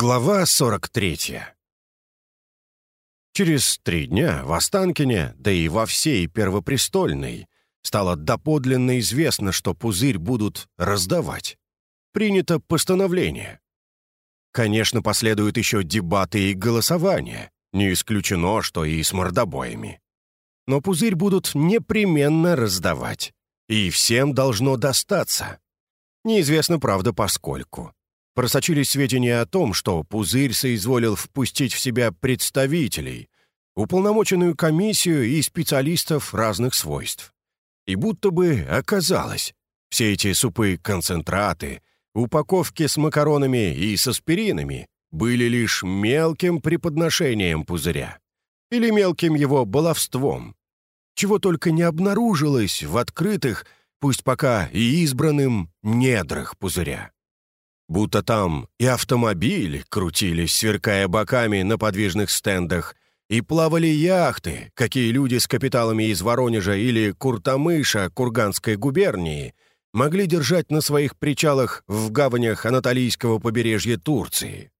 Глава 43 Через три дня в Останкине, да и во всей Первопрестольной, стало доподлинно известно, что пузырь будут раздавать. Принято постановление. Конечно, последуют еще дебаты и голосования. Не исключено, что и с мордобоями. Но пузырь будут непременно раздавать. И всем должно достаться. Неизвестно, правда, поскольку просочились сведения о том, что Пузырь соизволил впустить в себя представителей, уполномоченную комиссию и специалистов разных свойств. И будто бы оказалось, все эти супы-концентраты, упаковки с макаронами и с аспиринами были лишь мелким преподношением пузыря или мелким его баловством, чего только не обнаружилось в открытых, пусть пока и избранным, недрах пузыря будто там и автомобили крутились, сверкая боками на подвижных стендах, и плавали яхты, какие люди с капиталами из Воронежа или Куртамыша Курганской губернии могли держать на своих причалах в гаванях Анатолийского побережья Турции.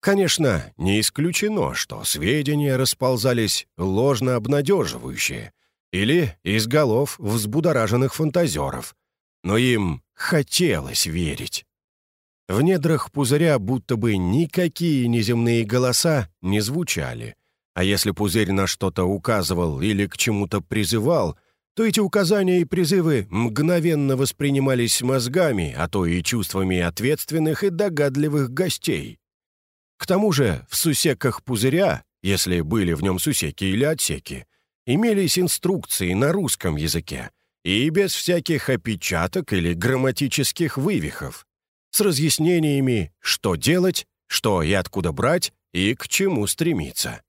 Конечно, не исключено, что сведения расползались ложно обнадеживающие или из голов взбудораженных фантазеров, но им хотелось верить. В недрах пузыря будто бы никакие неземные голоса не звучали. А если пузырь на что-то указывал или к чему-то призывал, то эти указания и призывы мгновенно воспринимались мозгами, а то и чувствами ответственных и догадливых гостей. К тому же в сусеках пузыря, если были в нем сусеки или отсеки, имелись инструкции на русском языке и без всяких опечаток или грамматических вывихов с разъяснениями, что делать, что и откуда брать, и к чему стремиться.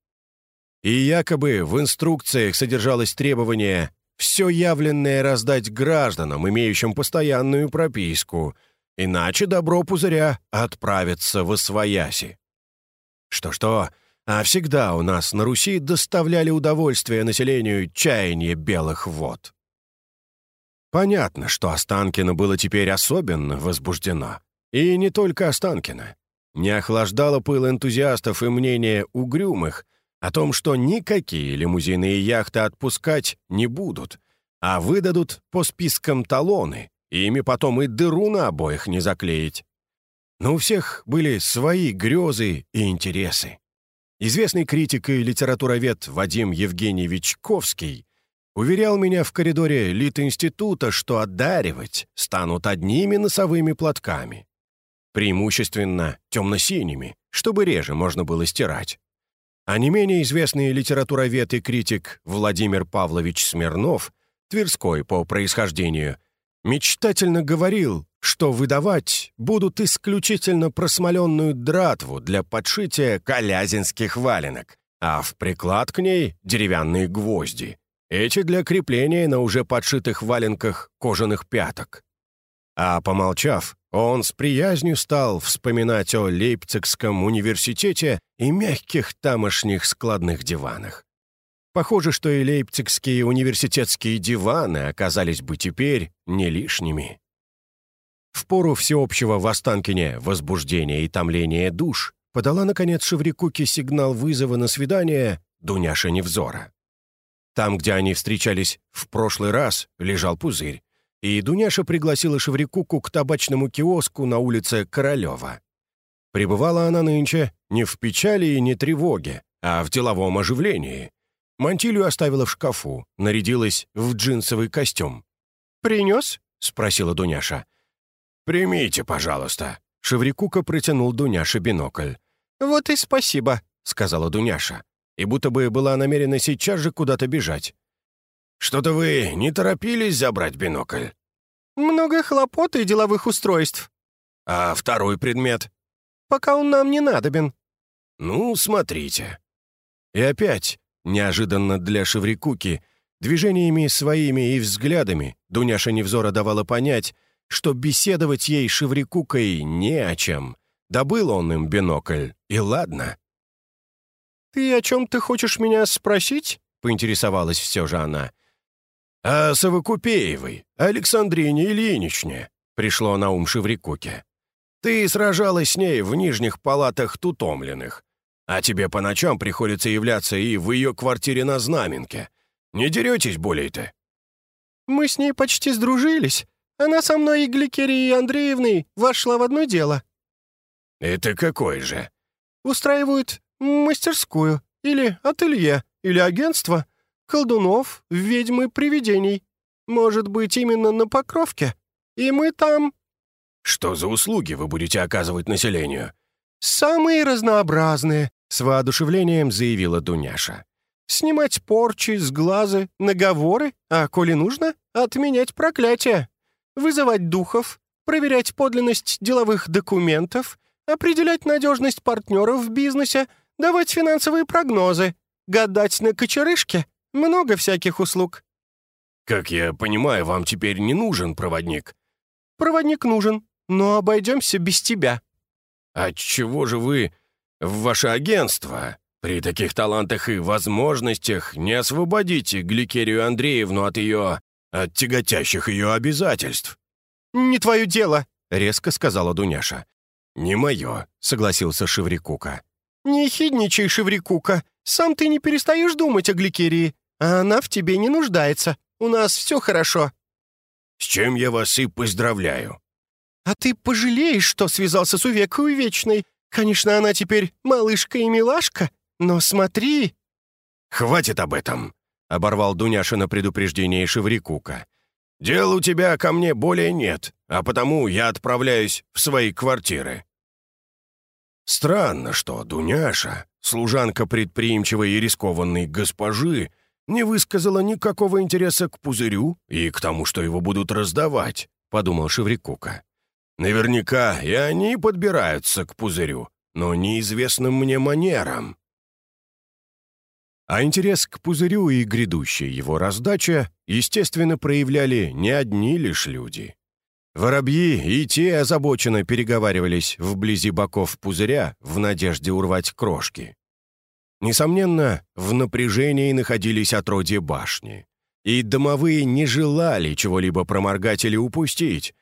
И якобы в инструкциях содержалось требование все явленное раздать гражданам, имеющим постоянную прописку, иначе добро пузыря отправится в освояси. Что-что, а всегда у нас на Руси доставляли удовольствие населению чаяние белых вод. Понятно, что Останкино было теперь особенно возбуждено. И не только Останкино. Не охлаждало пыл энтузиастов и мнение угрюмых о том, что никакие лимузины и яхты отпускать не будут, а выдадут по спискам талоны, и ими потом и дыру на обоих не заклеить. Но у всех были свои грезы и интересы. Известный критик и литературовед Вадим Евгеньевич Ковский уверял меня в коридоре Лит-института, что одаривать станут одними носовыми платками преимущественно темно-синими, чтобы реже можно было стирать. А не менее известный литературовед и критик Владимир Павлович Смирнов, Тверской по происхождению, мечтательно говорил, что выдавать будут исключительно просмоленную дратву для подшития колязинских валенок, а в приклад к ней деревянные гвозди. Эти для крепления на уже подшитых валенках кожаных пяток. А помолчав, он с приязнью стал вспоминать о Лейпцигском университете и мягких тамошних складных диванах. Похоже, что и лейпцигские университетские диваны оказались бы теперь не лишними. В пору всеобщего в Останкине возбуждения и томления душ подала, наконец, Шеврикуке сигнал вызова на свидание Дуняша Невзора. Там, где они встречались в прошлый раз, лежал пузырь, и Дуняша пригласила Шеврикуку к табачному киоску на улице Королева. Пребывала она нынче не в печали и не тревоге, а в деловом оживлении. Мантилью оставила в шкафу, нарядилась в джинсовый костюм. «Принес?» — спросила Дуняша. «Примите, пожалуйста». Шеврикука протянул Дуняше бинокль. «Вот и спасибо», — сказала Дуняша. И будто бы была намерена сейчас же куда-то бежать. Что-то вы не торопились забрать бинокль?» «Много хлопот и деловых устройств». «А второй предмет?» «Пока он нам не надобен». «Ну, смотрите». И опять, неожиданно для Шеврикуки, движениями своими и взглядами Дуняша Невзора давала понять, что беседовать ей Шеврикукой не о чем. Добыл он им бинокль, и ладно. «Ты о чем ты хочешь меня спросить?» — поинтересовалась все же она. «А Совокупеевой, Александрине Ильиничне», — пришло на ум Шеврикуке. Ты сражалась с ней в нижних палатах тутомленных, а тебе по ночам приходится являться и в ее квартире на Знаменке. Не деретесь более-то?» «Мы с ней почти сдружились. Она со мной и Гликерией Андреевной вошла в одно дело». «Это какое же?» «Устраивают мастерскую, или ателье, или агентство колдунов, ведьмы, привидений. Может быть, именно на Покровке? И мы там...» «Что за услуги вы будете оказывать населению?» «Самые разнообразные», — с воодушевлением заявила Дуняша. «Снимать порчи, сглазы, наговоры, а, коли нужно, отменять проклятия, вызывать духов, проверять подлинность деловых документов, определять надежность партнеров в бизнесе, давать финансовые прогнозы, гадать на кочерышке. Много всяких услуг». «Как я понимаю, вам теперь не нужен проводник?» «Проводник нужен, но обойдемся без тебя». «Отчего же вы в ваше агентство при таких талантах и возможностях не освободите Гликерию Андреевну от ее... от тяготящих ее обязательств?» «Не твое дело», — резко сказала Дуняша. «Не мое», — согласился Шеврикука. «Не хидничай, Шеврикука. Сам ты не перестаешь думать о Гликерии, а она в тебе не нуждается. У нас все хорошо». «С чем я вас и поздравляю». «А ты пожалеешь, что связался с Увекой Вечной. Конечно, она теперь малышка и милашка, но смотри...» «Хватит об этом», — оборвал Дуняша на предупреждение Шеврикука. «Дел у тебя ко мне более нет, а потому я отправляюсь в свои квартиры». Странно, что Дуняша, служанка предприимчивой и рискованной госпожи, не высказала никакого интереса к пузырю и к тому, что его будут раздавать, — подумал Шеврикука. Наверняка и они подбираются к пузырю, но неизвестным мне манерам. А интерес к пузырю и грядущей его раздача, естественно, проявляли не одни лишь люди. Воробьи и те озабоченно переговаривались вблизи боков пузыря в надежде урвать крошки. Несомненно, в напряжении находились отродья башни. И домовые не желали чего-либо проморгать или упустить,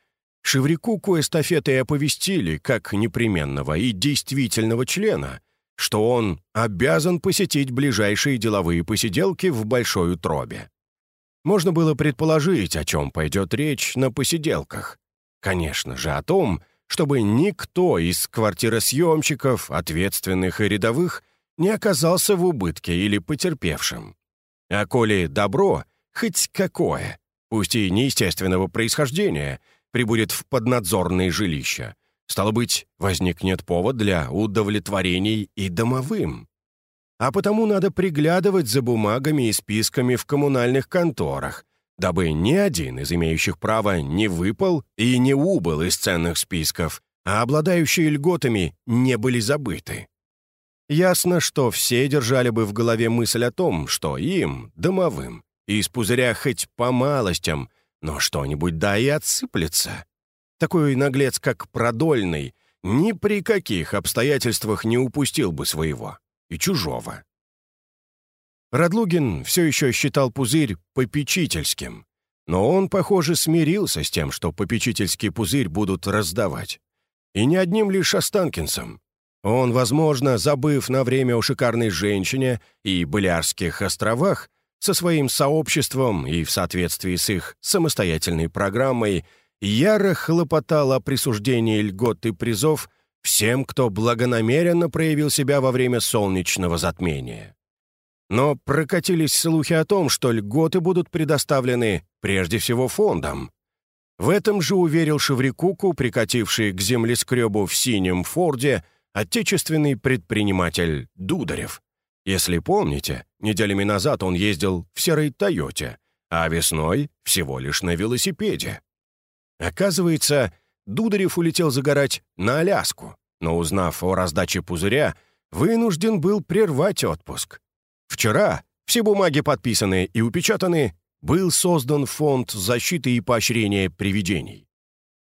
Шеврикуку эстафеты оповестили, как непременного и действительного члена, что он обязан посетить ближайшие деловые посиделки в Большой Утробе. Можно было предположить, о чем пойдет речь на посиделках. Конечно же, о том, чтобы никто из квартиросъемщиков, ответственных и рядовых, не оказался в убытке или потерпевшим. А коли добро, хоть какое, пусть и неестественного происхождения — прибудет в поднадзорные жилища. Стало быть, возникнет повод для удовлетворений и домовым. А потому надо приглядывать за бумагами и списками в коммунальных конторах, дабы ни один из имеющих право не выпал и не убыл из ценных списков, а обладающие льготами не были забыты. Ясно, что все держали бы в голове мысль о том, что им, домовым, из пузыря хоть по малостям – но что-нибудь да и отсыплется. Такой наглец, как Продольный, ни при каких обстоятельствах не упустил бы своего и чужого. Радлугин все еще считал пузырь попечительским, но он, похоже, смирился с тем, что попечительский пузырь будут раздавать. И не одним лишь Останкинцам. Он, возможно, забыв на время о шикарной женщине и Былярских островах, со своим сообществом и в соответствии с их самостоятельной программой яро хлопотал о присуждении льгот и призов всем, кто благонамеренно проявил себя во время солнечного затмения. Но прокатились слухи о том, что льготы будут предоставлены прежде всего фондам. В этом же уверил Шеврикуку, прикативший к землескребу в синем Форде, отечественный предприниматель Дударев. Если помните, неделями назад он ездил в серой «Тойоте», а весной всего лишь на велосипеде. Оказывается, Дударев улетел загорать на Аляску, но, узнав о раздаче пузыря, вынужден был прервать отпуск. Вчера все бумаги подписаны и упечатаны, был создан фонд защиты и поощрения привидений.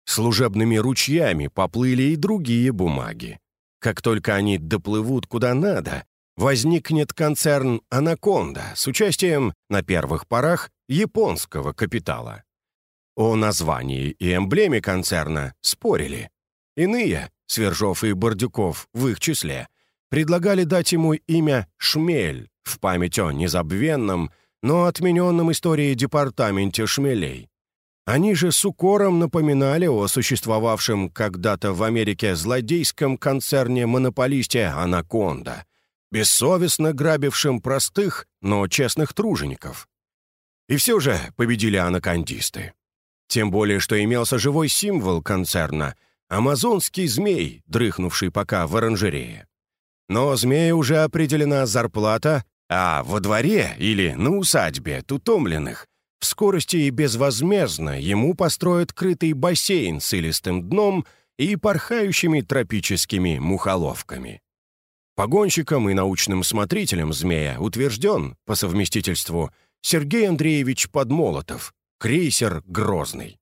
Служебными ручьями поплыли и другие бумаги. Как только они доплывут куда надо, возникнет концерн «Анаконда» с участием, на первых порах, японского капитала. О названии и эмблеме концерна спорили. Иные, Свержов и Бордюков в их числе, предлагали дать ему имя Шмель в память о незабвенном, но отмененном историей департаменте шмелей. Они же с укором напоминали о существовавшем когда-то в Америке злодейском концерне-монополисте «Анаконда», бессовестно грабившем простых, но честных тружеников. И все же победили анакондисты. Тем более, что имелся живой символ концерна — амазонский змей, дрыхнувший пока в оранжерее. Но змею уже определена зарплата, а во дворе или на усадьбе тутомленных в скорости и безвозмездно ему построят крытый бассейн с илистым дном и порхающими тропическими мухоловками. Погонщиком и научным смотрителем «Змея» утвержден, по совместительству, Сергей Андреевич Подмолотов, крейсер «Грозный».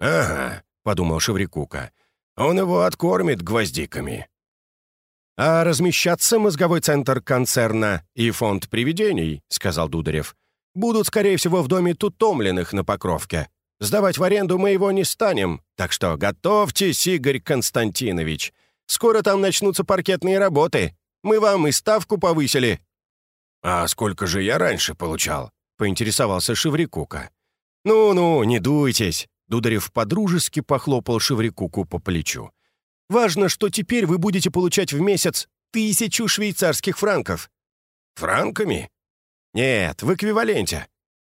«Ага», — подумал Шеврикука, — «он его откормит гвоздиками». «А размещаться мозговой центр концерна и фонд привидений», — сказал Дударев, — «будут, скорее всего, в доме Тутомленных на Покровке. Сдавать в аренду мы его не станем, так что готовьтесь, Игорь Константинович. Скоро там начнутся паркетные работы. Мы вам и ставку повысили». «А сколько же я раньше получал?» — поинтересовался Шеврикука. «Ну-ну, не дуйтесь», — Дударев подружески похлопал Шеврикуку по плечу. «Важно, что теперь вы будете получать в месяц тысячу швейцарских франков». «Франками?» «Нет, в эквиваленте».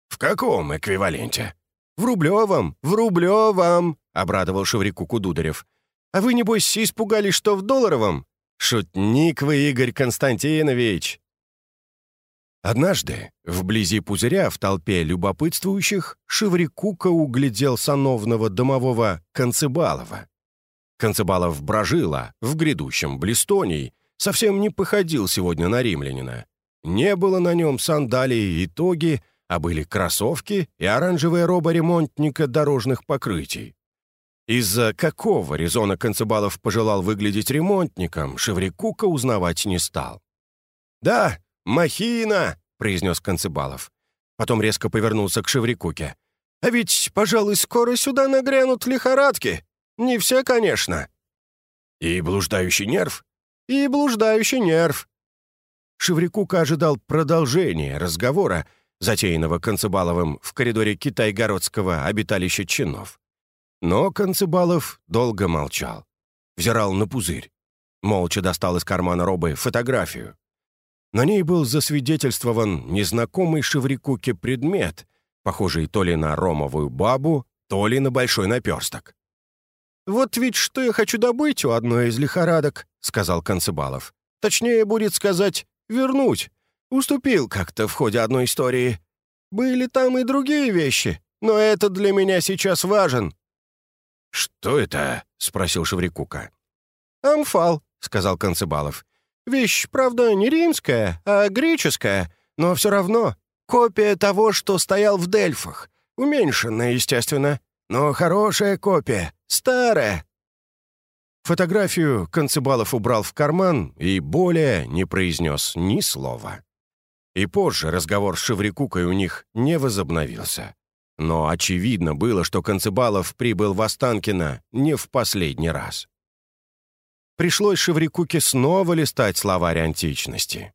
«В каком эквиваленте?» «В рублевом, в рублевом», — обрадовал Шеврикуку Дударев. «А вы, небось, испугались, что в долларовом?» «Шутник вы, Игорь Константинович!» Однажды, вблизи пузыря в толпе любопытствующих, Шеврикука углядел сановного домового Концебалова. Концебалов брожила в грядущем блистоний, совсем не походил сегодня на римлянина. Не было на нем сандалии и тоги, а были кроссовки и оранжевая роба ремонтника дорожных покрытий. Из-за какого резона Концебалов пожелал выглядеть ремонтником, Шеврикука узнавать не стал. «Да, махина!» — произнес Концебалов. Потом резко повернулся к Шеврикуке. «А ведь, пожалуй, скоро сюда нагрянут лихорадки. Не все, конечно». «И блуждающий нерв?» «И блуждающий нерв». Шеврикука ожидал продолжения разговора, затеянного Концебаловым в коридоре китайгородского обиталища чинов. Но Концебалов долго молчал. Взирал на пузырь. Молча достал из кармана робы фотографию. На ней был засвидетельствован незнакомый Шеврикуке предмет, похожий то ли на ромовую бабу, то ли на большой наперсток. «Вот ведь что я хочу добыть у одной из лихорадок», — сказал Концебалов. «Точнее будет сказать, вернуть. Уступил как-то в ходе одной истории. Были там и другие вещи, но это для меня сейчас важен». «Что это?» — спросил Шеврикука. «Амфал», — сказал Концебалов. «Вещь, правда, не римская, а греческая, но все равно копия того, что стоял в Дельфах. Уменьшенная, естественно, но хорошая копия, старая». Фотографию Концебалов убрал в карман и более не произнес ни слова. И позже разговор с Шеврикукой у них не возобновился. Но очевидно было, что Концебалов прибыл в Останкино не в последний раз. Пришлось Шеврикуке снова листать словарь античности.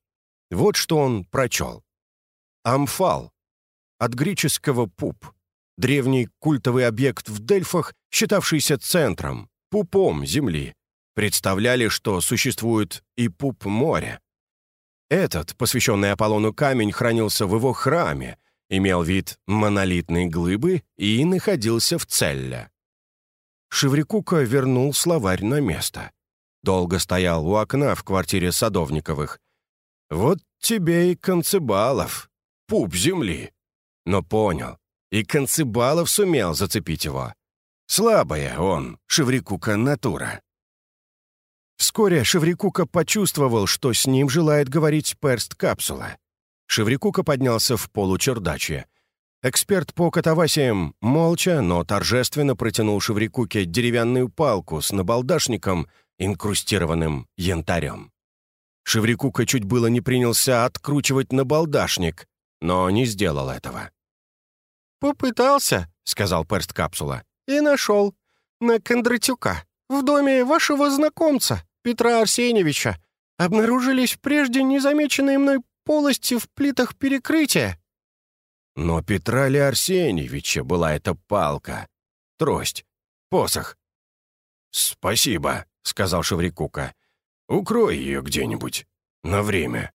Вот что он прочел. Амфал. От греческого «пуп». Древний культовый объект в Дельфах, считавшийся центром, пупом Земли. Представляли, что существует и пуп моря. Этот, посвященный Аполлону камень, хранился в его храме, имел вид монолитной глыбы и находился в целле. Шеврикука вернул словарь на место. Долго стоял у окна в квартире Садовниковых. «Вот тебе и Концебалов, пуп земли». Но понял, и Концебалов сумел зацепить его. Слабая он, Шеврикука натура. Вскоре Шеврикука почувствовал, что с ним желает говорить перст-капсула. Шеврикука поднялся в получердачье. Эксперт по катавасиям молча, но торжественно протянул Шеврикуке деревянную палку с набалдашником, инкрустированным янтарем. Шеврикука чуть было не принялся откручивать набалдашник, но не сделал этого. «Попытался», — сказал перст капсула, — «и нашел. На Кондратюка. в доме вашего знакомца, Петра Арсеньевича, обнаружились прежде незамеченные мной полости в плитах перекрытия». Но Петра ли Арсеньевича была эта палка? Трость? Посох? «Спасибо», — сказал Шеврикука. «Укрой ее где-нибудь. На время».